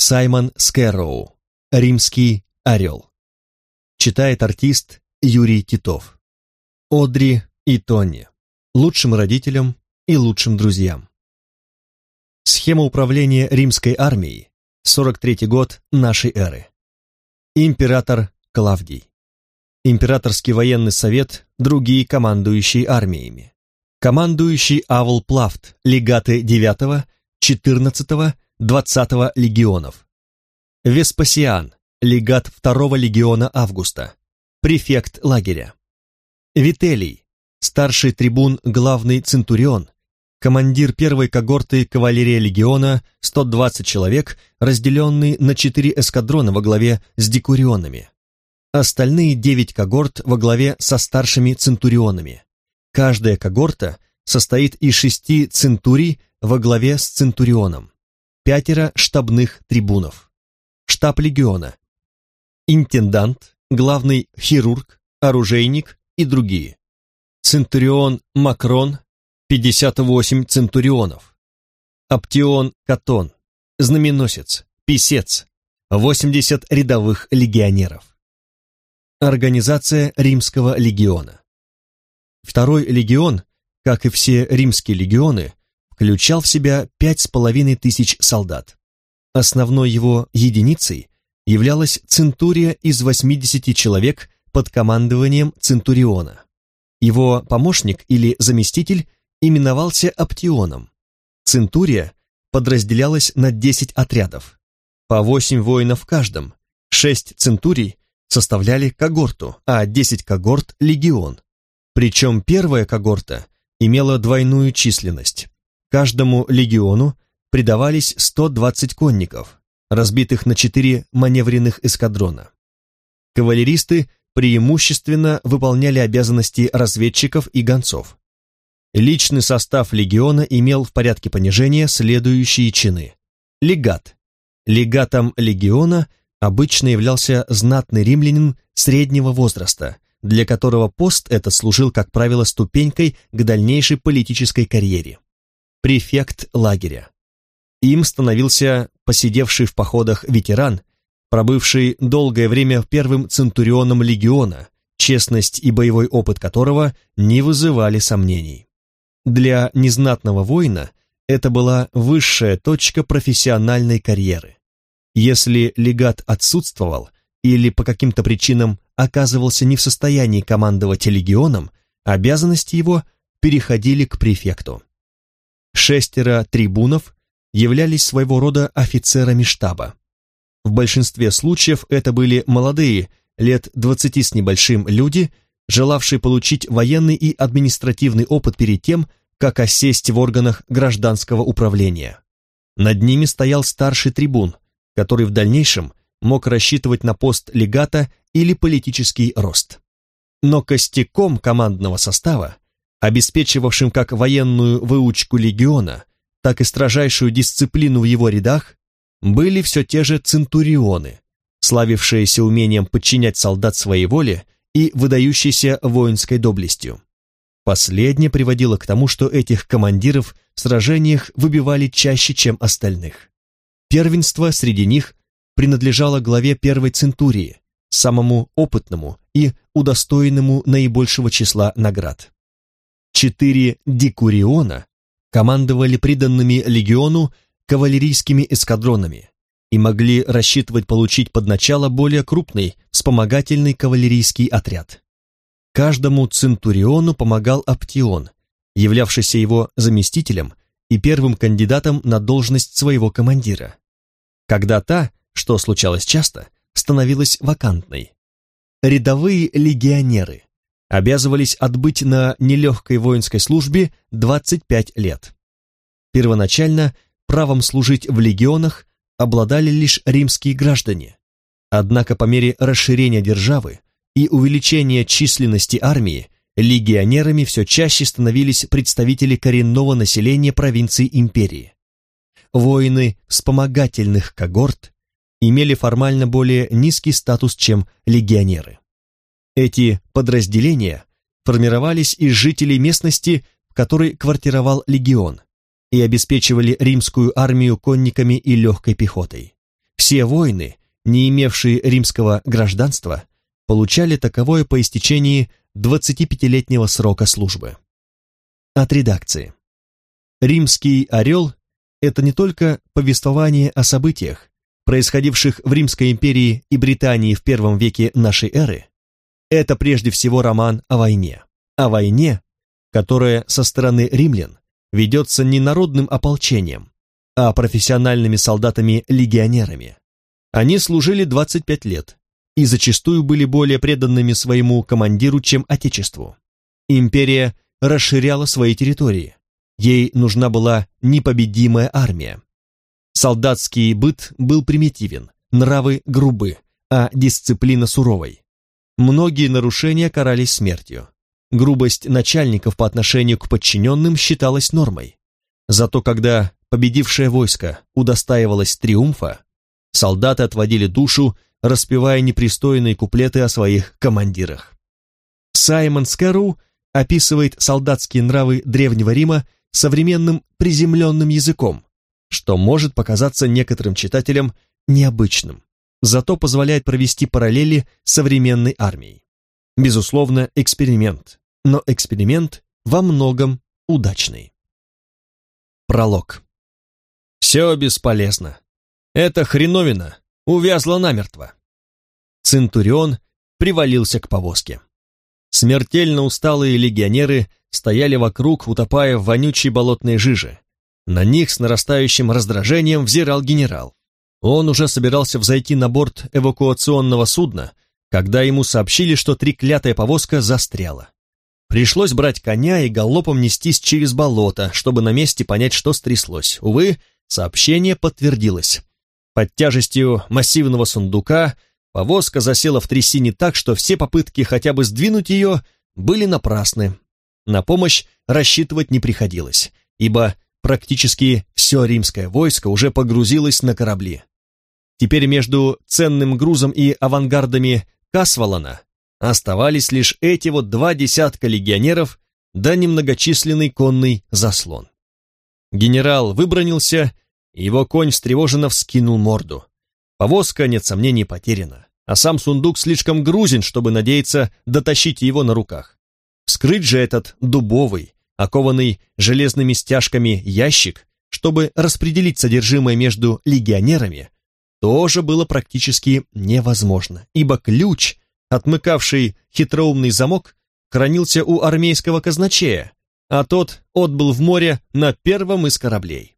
Саймон Скэроу. Римский орел. Читает артист Юрий Титов. Одри и Тони. Лучшим родителям и лучшим друзьям. Схема управления римской армией. 43 год нашей эры. Император Клавдий. Императорский военный совет, другие командующие армиями. Командующий Авл Плафт, легаты 9, 14, 20 легионов. Веспасиан, легат 2 легиона Августа, префект лагеря. Вителий, старший трибун, главный центурион, командир первой когорты кавалерия легиона, 120 человек, разделенный на четыре эскадрона во главе с декурионами. Остальные девять когорт во главе со старшими центурионами. Каждая когорта состоит из шести центурий во главе с центурионом. Пятеро штабных трибунов. Штаб легиона. Интендант, главный хирург, оружейник и другие. Центурион Макрон, 58 центурионов. Оптион Катон, знаменосец, писец, 80 рядовых легионеров. Организация Римского легиона. Второй легион, как и все римские легионы, включал в себя пять с половиной тысяч солдат. Основной его единицей являлась центурия из 80 человек под командованием центуриона. Его помощник или заместитель именовался Аптионом. Центурия подразделялась на 10 отрядов, по 8 воинов в каждом, 6 центурий составляли когорту, а 10 когорт – легион. Причем первая когорта имела двойную численность. Каждому легиону придавались 120 конников, разбитых на 4 маневренных эскадрона. Кавалеристы преимущественно выполняли обязанности разведчиков и гонцов. Личный состав легиона имел в порядке понижения следующие чины. Легат. Легатом легиона обычно являлся знатный римлянин среднего возраста, для которого пост этот служил, как правило, ступенькой к дальнейшей политической карьере. Префект лагеря. Им становился посидевший в походах ветеран, пробывший долгое время первым центурионом легиона, честность и боевой опыт которого не вызывали сомнений. Для незнатного воина это была высшая точка профессиональной карьеры. Если легат отсутствовал или по каким-то причинам оказывался не в состоянии командовать легионом, обязанности его переходили к префекту. Шестеро трибунов являлись своего рода офицерами штаба. В большинстве случаев это были молодые, лет двадцати с небольшим люди, желавший получить военный и административный опыт перед тем, как осесть в органах гражданского управления. Над ними стоял старший трибун, который в дальнейшем мог рассчитывать на пост легата или политический рост. Но костяком командного состава, обеспечивавшим как военную выучку легиона, так и строжайшую дисциплину в его рядах, были все те же центурионы, славившиеся умением подчинять солдат своей воле и выдающейся воинской доблестью. Последнее приводило к тому, что этих командиров в сражениях выбивали чаще, чем остальных. Первенство среди них принадлежало главе первой центурии, самому опытному и удостоенному наибольшего числа наград. Четыре декуриона командовали приданными легиону кавалерийскими эскадронами, и могли рассчитывать получить под начало более крупный вспомогательный кавалерийский отряд. Каждому центуриону помогал Аптион, являвшийся его заместителем и первым кандидатом на должность своего командира. Когда та, что случалось часто, становилась вакантной. Рядовые легионеры обязывались отбыть на нелегкой воинской службе 25 лет. Первоначально правом служить в легионах обладали лишь римские граждане. Однако по мере расширения державы и увеличения численности армии, легионерами все чаще становились представители коренного населения провинций империи. Воины вспомогательных когорт имели формально более низкий статус, чем легионеры. Эти подразделения формировались из жителей местности, в которой квартировал легион, и обеспечивали римскую армию конниками и легкой пехотой. Все воины, не имевшие римского гражданства, получали таковое по истечении 25-летнего срока службы. От редакции. Римский орел – это не только повествование о событиях, происходивших в Римской империи и Британии в первом веке нашей эры, это прежде всего роман о войне. О войне, которая со стороны римлян ведется не народным ополчением, а профессиональными солдатами-легионерами. Они служили 25 лет и зачастую были более преданными своему командиру, чем Отечеству. Империя расширяла свои территории. Ей нужна была непобедимая армия. Солдатский быт был примитивен, нравы грубы, а дисциплина суровой. Многие нарушения карались смертью. Грубость начальников по отношению к подчиненным считалась нормой. Зато когда победившее войско удостаивалось триумфа, солдаты отводили душу, распевая непристойные куплеты о своих командирах. Саймон Скэру описывает солдатские нравы Древнего Рима современным приземленным языком, что может показаться некоторым читателям необычным, зато позволяет провести параллели с современной армией. Безусловно, эксперимент, но эксперимент во многом удачный. Пролог. Все бесполезно. Эта хреновина увязла намертво. Центурион привалился к повозке. Смертельно усталые легионеры стояли вокруг, утопая в вонючей болотной жиже. На них с нарастающим раздражением взирал генерал. Он уже собирался взойти на борт эвакуационного судна, когда ему сообщили, что треклятая повозка застряла. Пришлось брать коня и галопом нестись через болото, чтобы на месте понять, что стряслось. Увы, сообщение подтвердилось. Под тяжестью массивного сундука повозка засела в трясине так, что все попытки хотя бы сдвинуть ее были напрасны. На помощь рассчитывать не приходилось, ибо практически все римское войско уже погрузилось на корабли. Теперь между ценным грузом и авангардами Касвалана оставались лишь эти вот два десятка легионеров да немногочисленный конный заслон. Генерал выбронился, его конь встревоженно вскинул морду. Повозка, нет сомнений, потеряна, а сам сундук слишком грузен, чтобы надеяться дотащить его на руках. Вскрыть же этот дубовый, окованный железными стяжками ящик, чтобы распределить содержимое между легионерами, тоже было практически невозможно, ибо ключ, отмыкавший хитроумный замок, хранился у армейского казначея, а тот отбыл в море на первом из кораблей.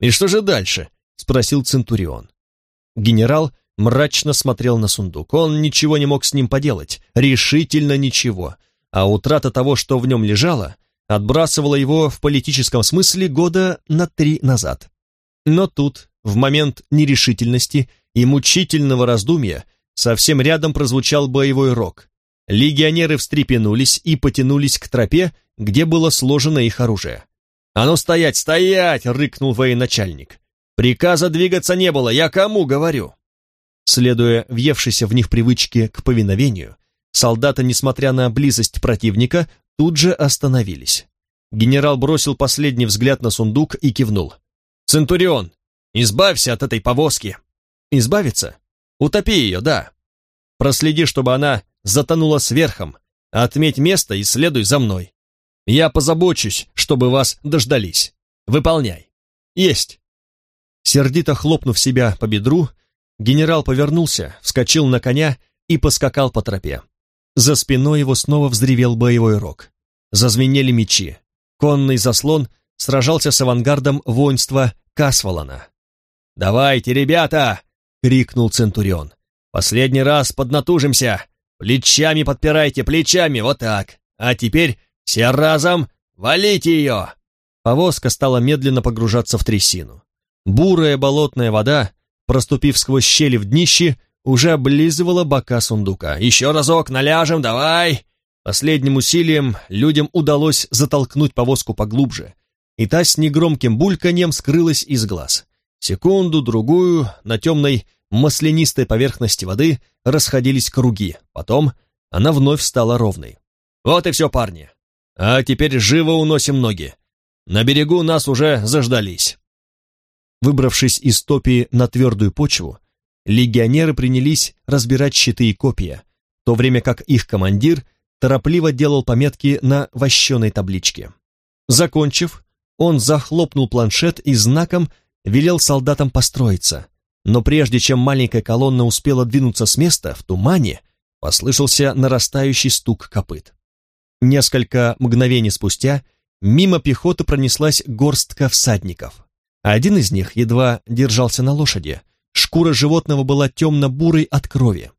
«И что же дальше?» — спросил Центурион. Генерал мрачно смотрел на сундук. Он ничего не мог с ним поделать, решительно ничего, а утрата того, что в нем лежало, отбрасывала его в политическом смысле года на три назад. Но тут в момент нерешительности и мучительного раздумья совсем рядом прозвучал боевой рог. Легионеры встрепенулись и потянулись к тропе, где было сложено их оружие. «А ну стоять, стоять!» — рыкнул военачальник. «Приказа двигаться не было, я кому говорю?» Следуя въевшейся в них привычке к повиновению, солдаты, несмотря на близость противника, тут же остановились. Генерал бросил последний взгляд на сундук и кивнул. «Центурион, Избавься от этой повозки. Избавиться? Утопи ее, да. Проследи, чтобы она затонула сверхом. Отметь место и следуй за мной. Я позабочусь, чтобы вас дождались. Выполняй. Есть. Сердито хлопнув себя по бедру, генерал повернулся, вскочил на коня и поскакал по тропе. За спиной его снова взревел боевой рог. Зазвенели мечи. Конный заслон сражался с авангардом воинства Касвалана. «Давайте, ребята!» — крикнул Центурион. «Последний раз поднатужимся! Плечами подпирайте, плечами, вот так! А теперь все разом валите ее!» Повозка стала медленно погружаться в трясину. Бурая болотная вода, проступив сквозь щели в днище, уже облизывала бока сундука. «Еще разок наляжем, давай!» Последним усилием людям удалось затолкнуть повозку поглубже, и та с негромким бульканьем скрылась из глаз. Секунду-другую на темной маслянистой поверхности воды расходились круги, потом она вновь стала ровной. «Вот и все, парни. А теперь живо уносим ноги. На берегу нас уже заждались». Выбравшись из топи на твердую почву, легионеры принялись разбирать щиты и копья, в то время как их командир торопливо делал пометки на вощеной табличке. Закончив, он захлопнул планшет и знаком велел солдатам построиться, но прежде чем маленькая колонна успела двинуться с места, в тумане послышался нарастающий стук копыт. Несколько мгновений спустя мимо пехоты пронеслась горстка всадников. Один из них едва держался на лошади, шкура животного была темно-бурой от крови.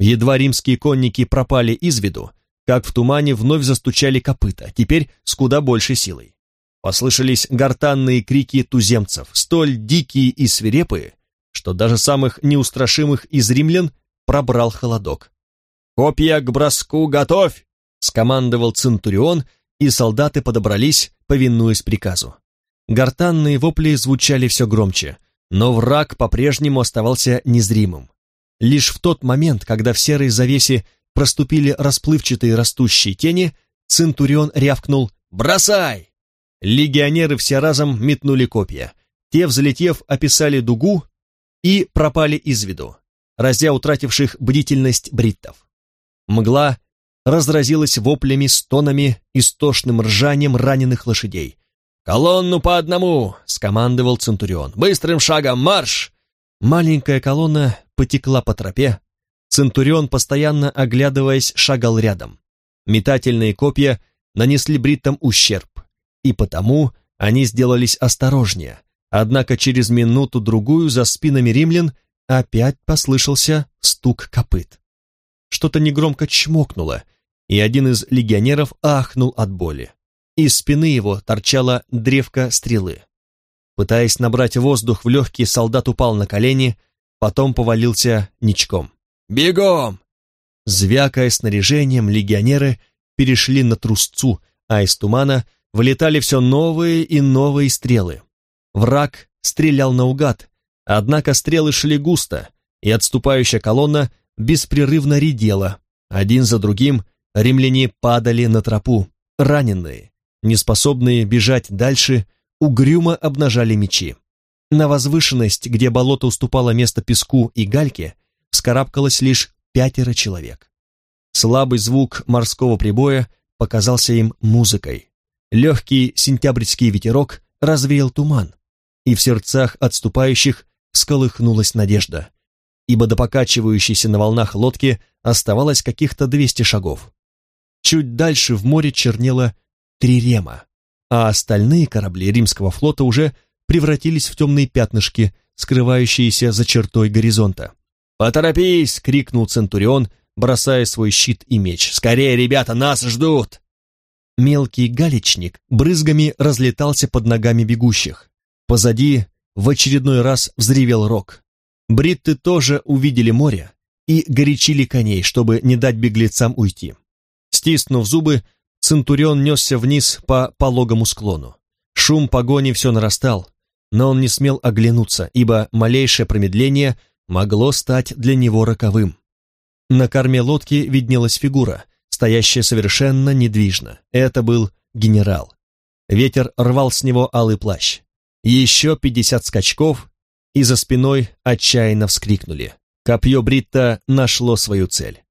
Едва римские конники пропали из виду, как в тумане вновь застучали копыта, теперь с куда большей силой. Послышались гортанные крики туземцев, столь дикие и свирепые, что даже самых неустрашимых из римлян пробрал холодок. «Копья к броску готовь!» — скомандовал Центурион, и солдаты подобрались, повинуясь приказу. Гортанные вопли звучали все громче, но враг по-прежнему оставался незримым. Лишь в тот момент, когда в серой завесе проступили расплывчатые растущие тени, Центурион рявкнул «Бросай!». Легионеры все разом метнули копья. Те, взлетев, описали дугу и пропали из виду, разя утративших бдительность бриттов. Мгла разразилась воплями, стонами, истошным ржанием раненых лошадей. «Колонну по одному!» — скомандовал Центурион. «Быстрым шагом марш!» Маленькая колонна потекла по тропе. Центурион, постоянно оглядываясь, шагал рядом. Метательные копья нанесли бриттам ущерб, и потому они сделались осторожнее. Однако через минуту-другую за спинами римлян опять послышался стук копыт. Что-то негромко чмокнуло, и один из легионеров ахнул от боли. Из спины его торчала древко стрелы. Пытаясь набрать воздух в легкие, солдат упал на колени, потом повалился ничком. «Бегом!» Звякая снаряжением, легионеры перешли на трусцу, а из тумана вылетали все новые и новые стрелы. Враг стрелял наугад, однако стрелы шли густо, и отступающая колонна беспрерывно редела. Один за другим римляне падали на тропу, раненые, неспособные бежать дальше, угрюмо обнажали мечи. На возвышенность, где болото уступало место песку и гальке, вскарабкалось лишь пятеро человек. Слабый звук морского прибоя показался им музыкой. Легкий сентябрьский ветерок развеял туман, и в сердцах отступающих всколыхнулась надежда ибо до покачивающейся на волнах лодки оставалось каких-то двести шагов. Чуть дальше в море чернело Трирема, а остальные корабли римского флота уже превратились в темные пятнышки, скрывающиеся за чертой горизонта. «Поторопись!» — крикнул Центурион, бросая свой щит и меч. «Скорее, ребята, нас ждут!» Мелкий галечник брызгами разлетался под ногами бегущих. Позади в очередной раз взревел рог. Бритты тоже увидели море и горячили коней, чтобы не дать беглецам уйти. Стиснув зубы, Центурион несся вниз по пологому склону. Шум погони все нарастал, но он не смел оглянуться, ибо малейшее промедление могло стать для него роковым. На корме лодки виднелась фигура, стоящая совершенно недвижно. Это был генерал. Ветер рвал с него алый плащ. Еще пятьдесят скачков, и за спиной отчаянно вскрикнули. Копье Бритта нашло свою цель.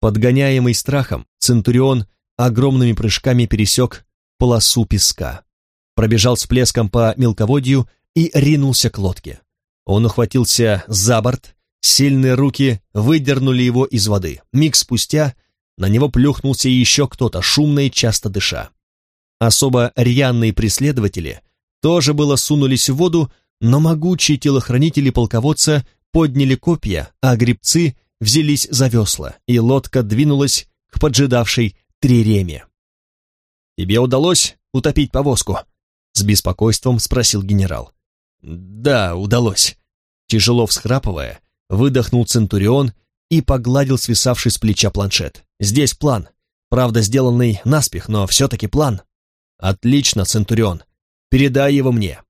Подгоняемый страхом, Центурион огромными прыжками пересек полосу песка, пробежал с плеском по мелководью и ринулся к лодке. Он ухватился за борт, сильные руки выдернули его из воды. Миг спустя на него плюхнулся еще кто-то, шумно и часто дыша. Особо рьяные преследователи тоже было сунулись в воду, но могучие телохранители полководца подняли копья, а гребцы взялись за весла, и лодка двинулась к поджидавшей триреме. «Тебе удалось утопить повозку?» — с беспокойством спросил генерал. «Да, удалось». Тяжело всхрапывая, выдохнул Центурион и погладил свисавший с плеча планшет. «Здесь план. Правда, сделанный наспех, но все-таки план». «Отлично, Центурион. Передай его мне».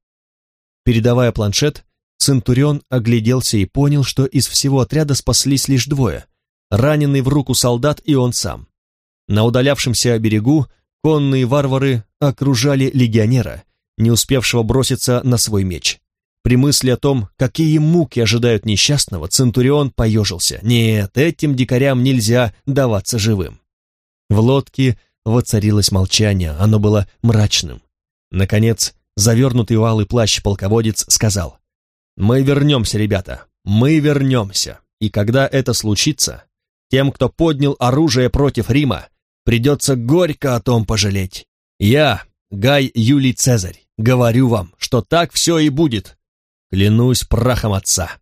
Передавая планшет, Центурион огляделся и понял, что из всего отряда спаслись лишь двое, раненый в руку солдат и он сам. На удалявшемся берегу конные варвары окружали легионера, не успевшего броситься на свой меч. При мысли о том, какие муки ожидают несчастного, Центурион поежился. Нет, этим дикарям нельзя даваться живым. В лодке воцарилось молчание, оно было мрачным. Наконец, завернутый в алый плащ полководец сказал, «Мы вернемся, ребята, мы вернемся, и когда это случится, тем, кто поднял оружие против Рима, придется горько о том пожалеть. Я, Гай Юлий Цезарь, говорю вам, что так все и будет. Клянусь прахом отца.